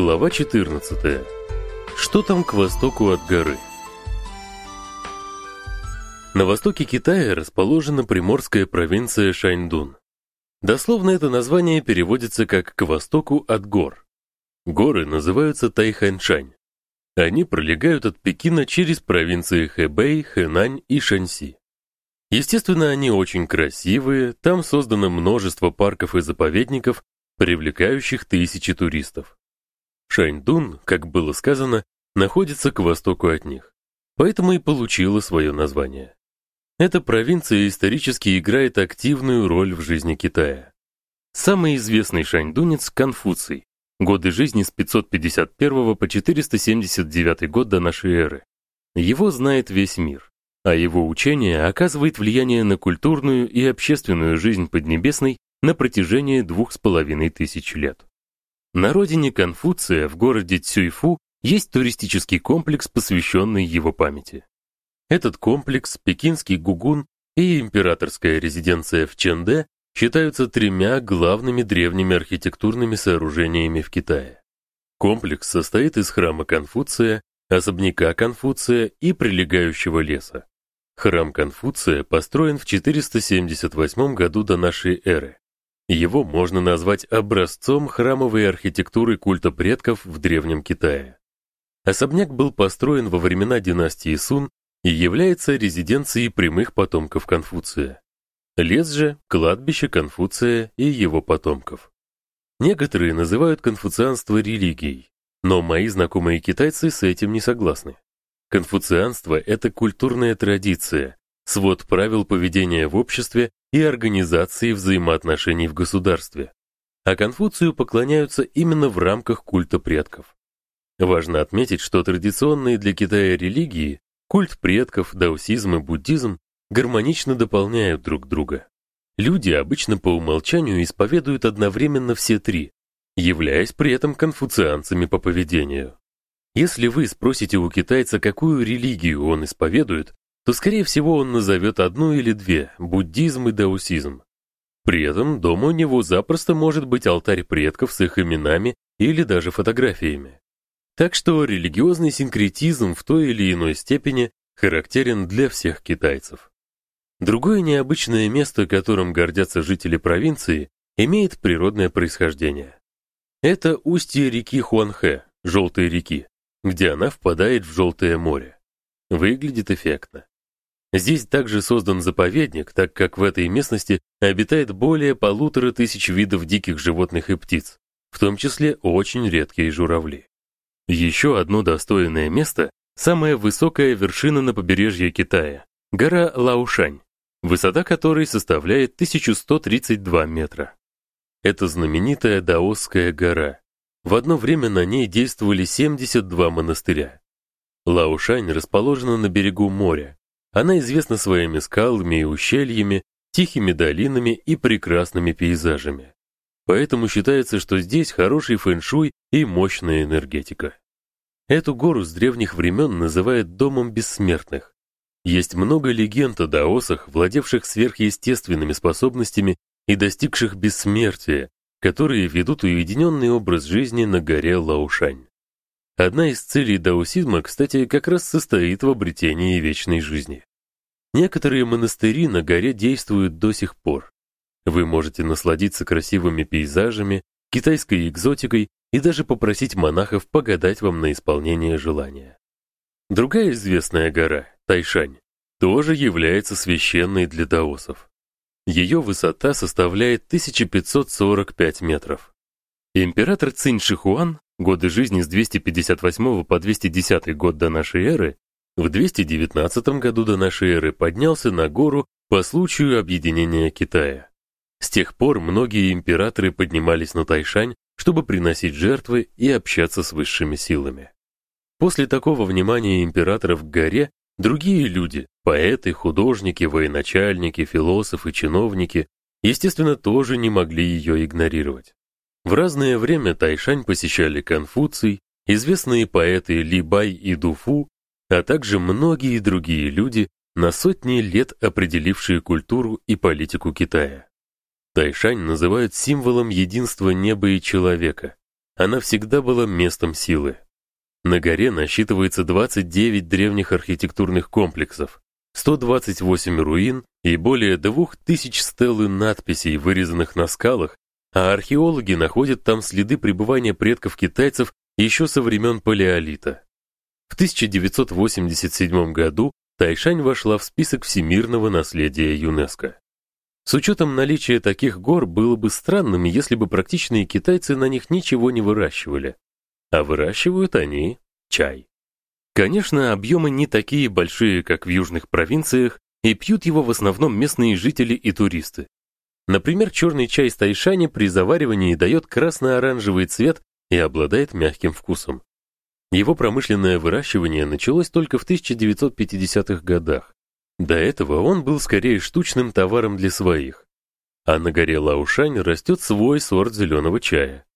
Глава 14. Что там к востоку от горы? На востоке Китая расположена приморская провинция Шаньдун. Дословно это название переводится как «к востоку от гор». Горы называются Тайханьшань. Они пролегают от Пекина через провинции Хэбэй, Хэнань и Шаньси. Естественно, они очень красивые, там создано множество парков и заповедников, привлекающих тысячи туристов. Шаньдун, как было сказано, находится к востоку от них, поэтому и получила свое название. Эта провинция исторически играет активную роль в жизни Китая. Самый известный шаньдунец Конфуций. Годы жизни с 551 по 479 год до нашей эры. Его знает весь мир, а его учение оказывает влияние на культурную и общественную жизнь Поднебесной на протяжении двух с половиной тысяч лет. На родине Конфуция в городе Цюйфу есть туристический комплекс, посвященный его памяти. Этот комплекс, пекинский Гугун и императорская резиденция в Чэнде считаются тремя главными древними архитектурными сооружениями в Китае. Комплекс состоит из храма Конфуция, особняка Конфуция и прилегающего леса. Храм Конфуция построен в 478 году до нашей эры. Его можно назвать образцом храмовой архитектуры культа предков в древнем Китае. Особняк был построен во времена династии Сун и является резиденцией прямых потомков Конфуция. Лес же кладбище Конфуция и его потомков. Некоторые называют конфуцианство религией, но мои знакомые китайцы с этим не согласны. Конфуцианство это культурная традиция, свод правил поведения в обществе и организации взаимоотношений в государстве. А Конфуцию поклоняются именно в рамках культа предков. Важно отметить, что традиционные для Китая религии Культ предков, даосизм и буддизм гармонично дополняют друг друга. Люди обычно по умолчанию исповедуют одновременно все три, являясь при этом конфуцианцами по поведению. Если вы спросите у китайца, какую религию он исповедует, то скорее всего он назовет одну или две: буддизм и даосизм. При этом дома у него запросто может быть алтарь предков с их именами или даже фотографиями. Так что религиозный синкретизм в той или иной степени характерен для всех китайцев. Другое необычное место, которым гордятся жители провинции, имеет природное происхождение. Это устье реки Хуанхэ, желтой реки, где она впадает в Желтое море. Выглядит эффектно. Здесь также создан заповедник, так как в этой местности обитает более полутора тысяч видов диких животных и птиц, в том числе очень редкие журавли. Еще одно достойное место самая высокая вершина на побережье Китая гора Лаушань, высота которой составляет 1132 метра. Это знаменитая даосская гора. В одно время на ней действовали 72 монастыря. Лаушань расположена на берегу моря. Она известна своими скалами и ущельями, тихими долинами и прекрасными пейзажами. Поэтому считается, что здесь хороший фэн-шуй и мощная энергетика. Эту гору с древних времен называют домом бессмертных. Есть много легенд о даосах, владевших сверхъестественными способностями и достигших бессмертия, которые ведут уединенный образ жизни на горе Лаушань. Одна из целей даосизма, кстати, как раз состоит в обретении вечной жизни. Некоторые монастыри на горе действуют до сих пор. Вы можете насладиться красивыми пейзажами, китайской экзотикой и даже попросить монахов погадать вам на исполнение желания. Другая известная гора, Тайшань, тоже является священной для даосов. Ее высота составляет 1545 метров. Император Цинь Шихуан, годы жизни с 258 по 210 год до нашей эры, в 219 году до нашей эры поднялся на гору по случаю объединения Китая. С тех пор многие императоры поднимались на Тайшань, чтобы приносить жертвы и общаться с высшими силами. После такого внимания императоров к горе другие люди, поэты, художники, военачальники, философы, чиновники, естественно, тоже не могли ее игнорировать. В разное время Тайшань посещали Конфуций, известные поэты Ли Бай и Ду Фу, а также многие другие люди, на сотни лет определившие культуру и политику Китая. Тайшань называют символом единства неба и человека, она всегда была местом силы. На горе насчитывается 29 древних архитектурных комплексов, 128 руин и более 2000 стел и надписей, вырезанных на скалах, а археологи находят там следы пребывания предков китайцев еще со времен палеолита. В 1987 году Тайшань вошла в список всемирного наследия ЮНЕСКО. С учетом наличия таких гор было бы странным, если бы практичные китайцы на них ничего не выращивали. А выращивают они чай. Конечно, объемы не такие большие, как в южных провинциях, и пьют его в основном местные жители и туристы. Например, черный чай из Тайшани при заваривании дает красно-оранжевый цвет и обладает мягким вкусом. Его промышленное выращивание началось только в 1950-х годах. До этого он был скорее штучным товаром для своих. А на горе Лаушань растет свой сорт зеленого чая.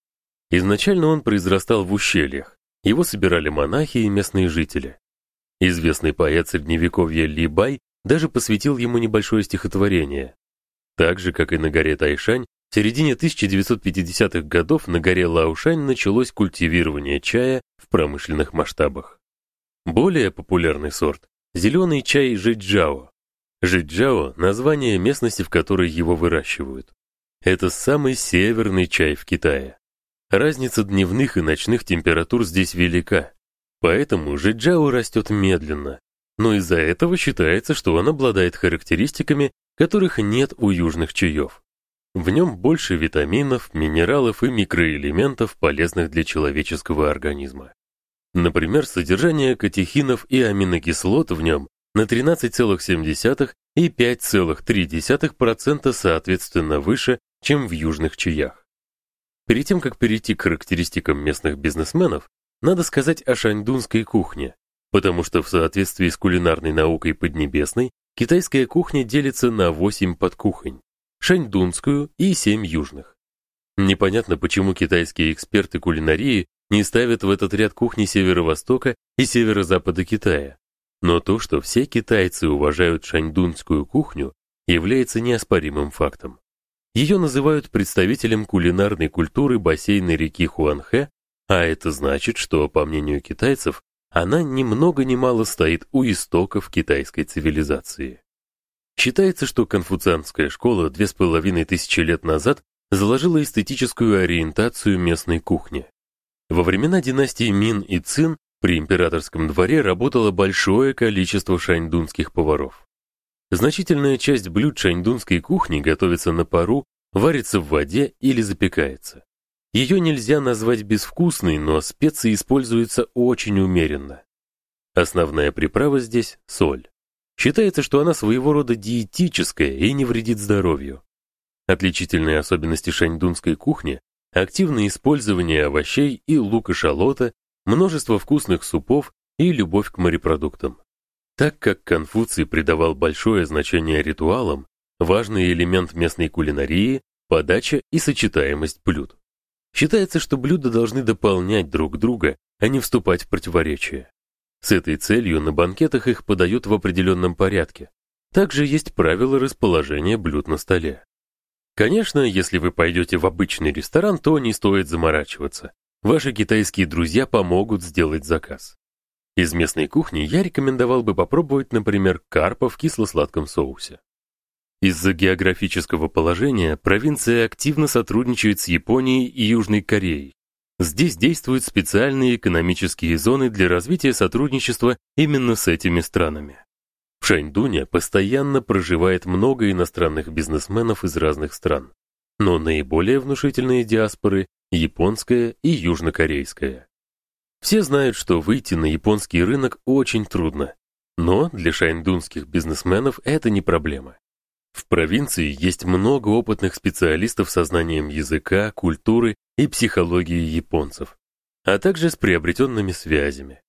Изначально он произрастал в ущельях. Его собирали монахи и местные жители. Известный поэт средневековья Ли Бай даже посвятил ему небольшое стихотворение. Так же, как и на горе Тайшань, в середине 1950-х годов на горе Лаушань началось культивирование чая в промышленных масштабах. Более популярный сорт зеленый чай Жиджао. Жиджао название местности, в которой его выращивают. Это самый северный чай в Китае. Разница дневных и ночных температур здесь велика. Поэтому Жиджао растет медленно, но из-за этого считается, что он обладает характеристиками, которых нет у южных чаев. В нем больше витаминов, минералов и микроэлементов, полезных для человеческого организма. Например, содержание катехинов и аминокислот в нем на 13,7 и 5,3% соответственно выше, чем в южных чаях. Перед тем как перейти к характеристикам местных бизнесменов, надо сказать о шаньдунской кухне, потому что в соответствии с кулинарной наукой Поднебесной китайская кухня делится на 8 подкухонь шаньдунскую и семь южных. Непонятно, почему китайские эксперты кулинарии не ставят в этот ряд кухни северо-востока и северо-запада Китая. Но то, что все китайцы уважают шаньдунскую кухню, является неоспоримым фактом. Ее называют представителем кулинарной культуры бассейна реки Хуанхэ, а это значит, что, по мнению китайцев, она ни много мало стоит у истоков китайской цивилизации. Считается, что конфуцианская школа две с половиной тысячи лет назад заложила эстетическую ориентацию местной кухни. Во времена династии Мин и Цин при императорском дворе работало большое количество шаньдунских поваров. Значительная часть блюд шаньдунской кухни готовится на пару, варится в воде или запекается. Ее нельзя назвать безвкусной, но специи используются очень умеренно. Основная приправа здесь соль. Считается, что она своего рода диетическая и не вредит здоровью. Отличительные особенности шаньдунской кухни активное использование овощей и лука-шалота, множество вкусных супов и любовь к морепродуктам. Так как Конфуций придавал большое значение ритуалам, важный элемент местной кулинарии подача и сочетаемость блюд. Считается, что блюда должны дополнять друг друга, а не вступать в противоречие. С этой целью на банкетах их подают в определенном порядке. Также есть правила расположения блюд на столе. Конечно, если вы пойдете в обычный ресторан, то не стоит заморачиваться. Ваши китайские друзья помогут сделать заказ. Из местной кухни я рекомендовал бы попробовать, например, карпа в кисло-сладком соусе. Из-за географического положения провинция активно сотрудничает с Японией и Южной Кореей, Здесь действуют специальные экономические зоны для развития сотрудничества именно с этими странами. В Шаньдуне постоянно проживает много иностранных бизнесменов из разных стран, но наиболее внушительные диаспоры японская и южнокорейская. Все знают, что выйти на японский рынок очень трудно, но для шаньдунских бизнесменов это не проблема. В провинции есть много опытных специалистов со знанием языка, культуры и психологии японцев, а также с приобретенными связями.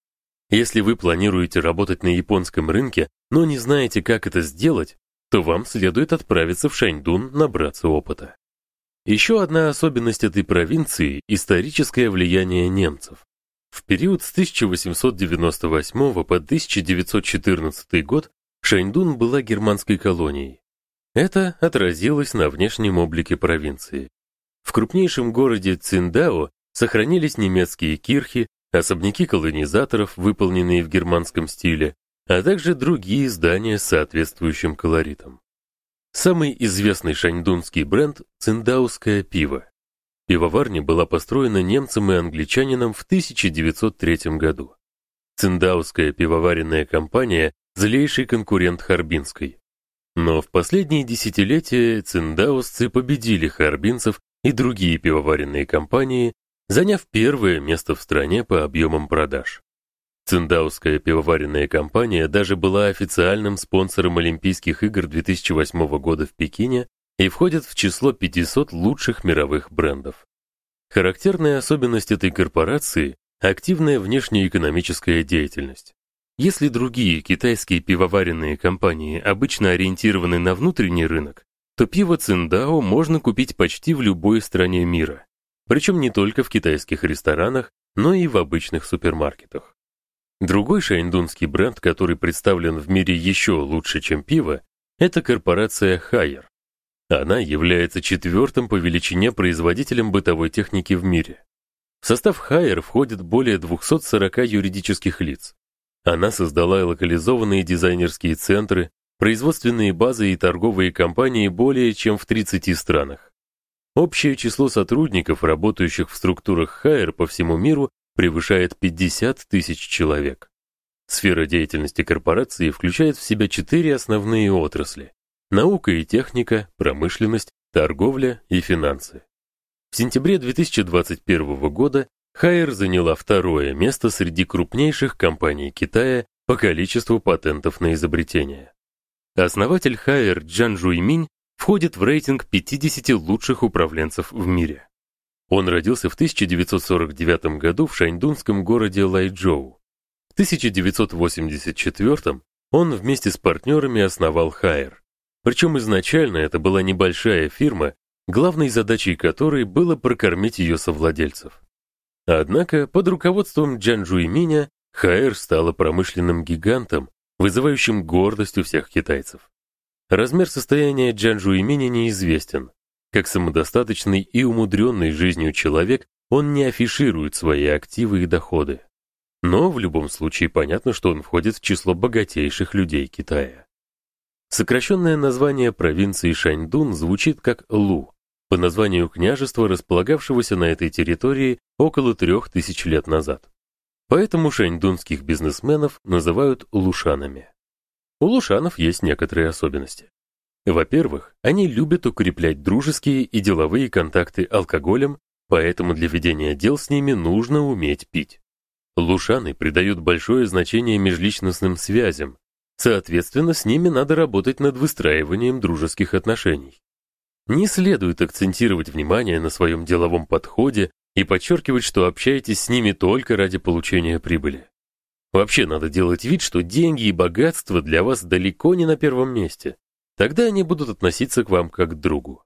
Если вы планируете работать на японском рынке, но не знаете, как это сделать, то вам следует отправиться в Шаньдун набраться опыта. Еще одна особенность этой провинции историческое влияние немцев. В период с 1898 по 1914 год Шаньдун была германской колонией. Это отразилось на внешнем облике провинции. В крупнейшем городе Циндао Сохранились немецкие кирхи, особняки колонизаторов, выполненные в германском стиле, а также другие здания с соответствующим колоритом. Самый известный шаньдунский бренд Циндауское пиво. Пивоварня была построена немцем и англичанином в 1903 году. Циндауская пивоваренная компания злейший конкурент Харбинской. Но в последние десятилетия циндаусцы победили харбинцев и другие пивоваренные компании, заняв первое место в стране по объемам продаж. Циндауская пивоваренная компания даже была официальным спонсором Олимпийских игр 2008 года в Пекине и входит в число 500 лучших мировых брендов. Характерная особенность этой корпорации активная внешнеэкономическая деятельность. Если другие китайские пивоваренные компании обычно ориентированы на внутренний рынок, то пиво Циндао можно купить почти в любой стране мира, причем не только в китайских ресторанах, но и в обычных супермаркетах. Другой шаньдунский бренд, который представлен в мире еще лучше, чем пиво, это корпорация Haier. Она является четвертым по величине производителем бытовой техники в мире. В состав Haier входит более 240 юридических лиц. Она создала локализованные дизайнерские центры, производственные базы и торговые компании более чем в 30 странах. Общее число сотрудников, работающих в структурах Haier по всему миру, превышает 50 тысяч человек. Сфера деятельности корпорации включает в себя четыре основные отрасли: наука и техника, промышленность, торговля и финансы. В сентябре 2021 года Хайер заняла второе место среди крупнейших компаний Китая по количеству патентов на изобретения. Основатель Хайер Джан Жуйминь входит в рейтинг 50 лучших управленцев в мире. Он родился в 1949 году в шаньдунском городе Лайчжоу. В 1984 он вместе с партнерами основал Хайер. Причем изначально это была небольшая фирма, главной задачей которой было прокормить ее совладельцев. Однако под руководством Джан Жуйминя Хайер стала промышленным гигантом, вызывающим гордость у всех китайцев. Размер состояния Джан Жуйминя неизвестен, как самодостаточный и умудренный жизнью человек, он не афиширует свои активы и доходы. Но в любом случае понятно, что он входит в число богатейших людей Китая. Сокращенное название провинции Шаньдун звучит как Лу, по названию княжества, располагавшегося на этой территории около трех тысяч лет назад. Поэтому шаньдунских бизнесменов называют лушанами. У лушанов есть некоторые особенности. Во-первых, они любят укреплять дружеские и деловые контакты алкоголем, поэтому для ведения дел с ними нужно уметь пить. Лушаны придают большое значение межличностным связям. Соответственно, с ними надо работать над выстраиванием дружеских отношений. Не следует акцентировать внимание на своем деловом подходе и подчеркивать, что общаетесь с ними только ради получения прибыли. Вообще надо делать вид, что деньги и богатство для вас далеко не на первом месте. Тогда они будут относиться к вам как к другу.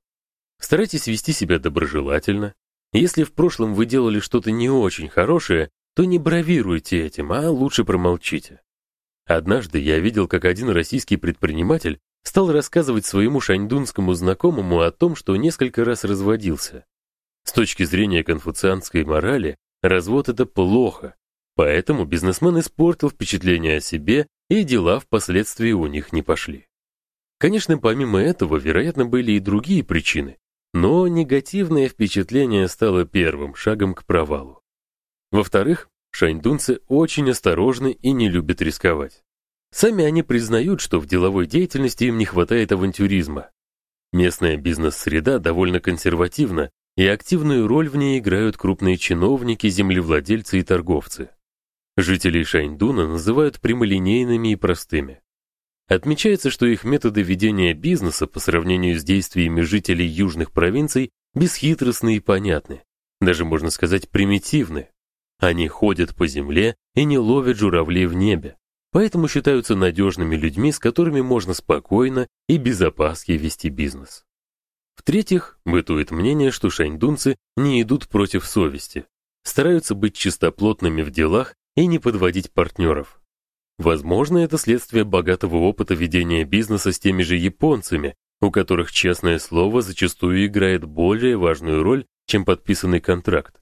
Старайтесь вести себя доброжелательно. Если в прошлом вы делали что-то не очень хорошее, то не бравируйте этим, а лучше промолчите. Однажды я видел, как один российский предприниматель стал рассказывать своему шаньдунскому знакомому о том, что несколько раз разводился. С точки зрения конфуцианской морали, развод это плохо. Поэтому бизнесмен испортил впечатление о себе, и дела впоследствии у них не пошли. Конечно, помимо этого, вероятно, были и другие причины, но негативное впечатление стало первым шагом к провалу. Во-вторых, шаньдунцы очень осторожны и не любят рисковать. Сами они признают, что в деловой деятельности им не хватает авантюризма. Местная бизнес-среда довольно консервативна, и активную роль в ней играют крупные чиновники, землевладельцы и торговцы. Жителей Шаньдуна называют прямолинейными и простыми. Отмечается, что их методы ведения бизнеса по сравнению с действиями жителей южных провинций бесхитростны и понятны, даже можно сказать примитивны. Они ходят по земле и не ловят журавлей в небе, поэтому считаются надежными людьми, с которыми можно спокойно и без опаски вести бизнес. В-третьих, бытует мнение, что шаньдунцы не идут против совести, стараются быть чистоплотными в делах и не подводить партнеров. Возможно, это следствие богатого опыта ведения бизнеса с теми же японцами, у которых честное слово зачастую играет более важную роль, чем подписанный контракт.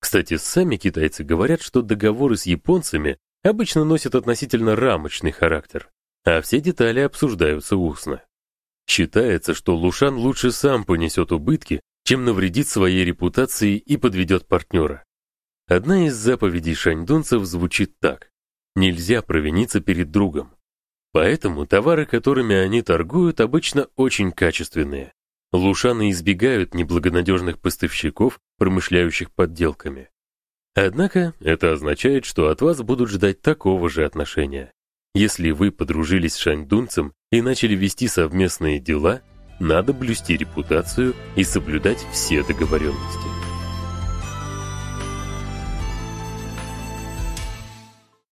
Кстати, сами китайцы говорят, что договоры с японцами обычно носят относительно рамочный характер, а все детали обсуждаются устно. Считается, что Лушан лучше сам понесет убытки, чем навредит своей репутации и подведет партнера. Одна из заповедей шаньдунцев звучит так: нельзя провиниться перед другом. Поэтому товары, которыми они торгуют, обычно очень качественные. Лушаны избегают неблагонадежных поставщиков, промышляющих подделками. Однако это означает, что от вас будут ждать такого же отношения. Если вы подружились с шаньдунцем и начали вести совместные дела, надо блюсти репутацию и соблюдать все договоренности.